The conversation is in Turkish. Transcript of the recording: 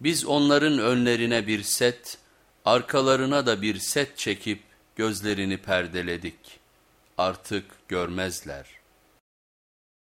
Biz onların önlerine bir set, arkalarına da bir set çekip gözlerini perdeledik. Artık görmezler.''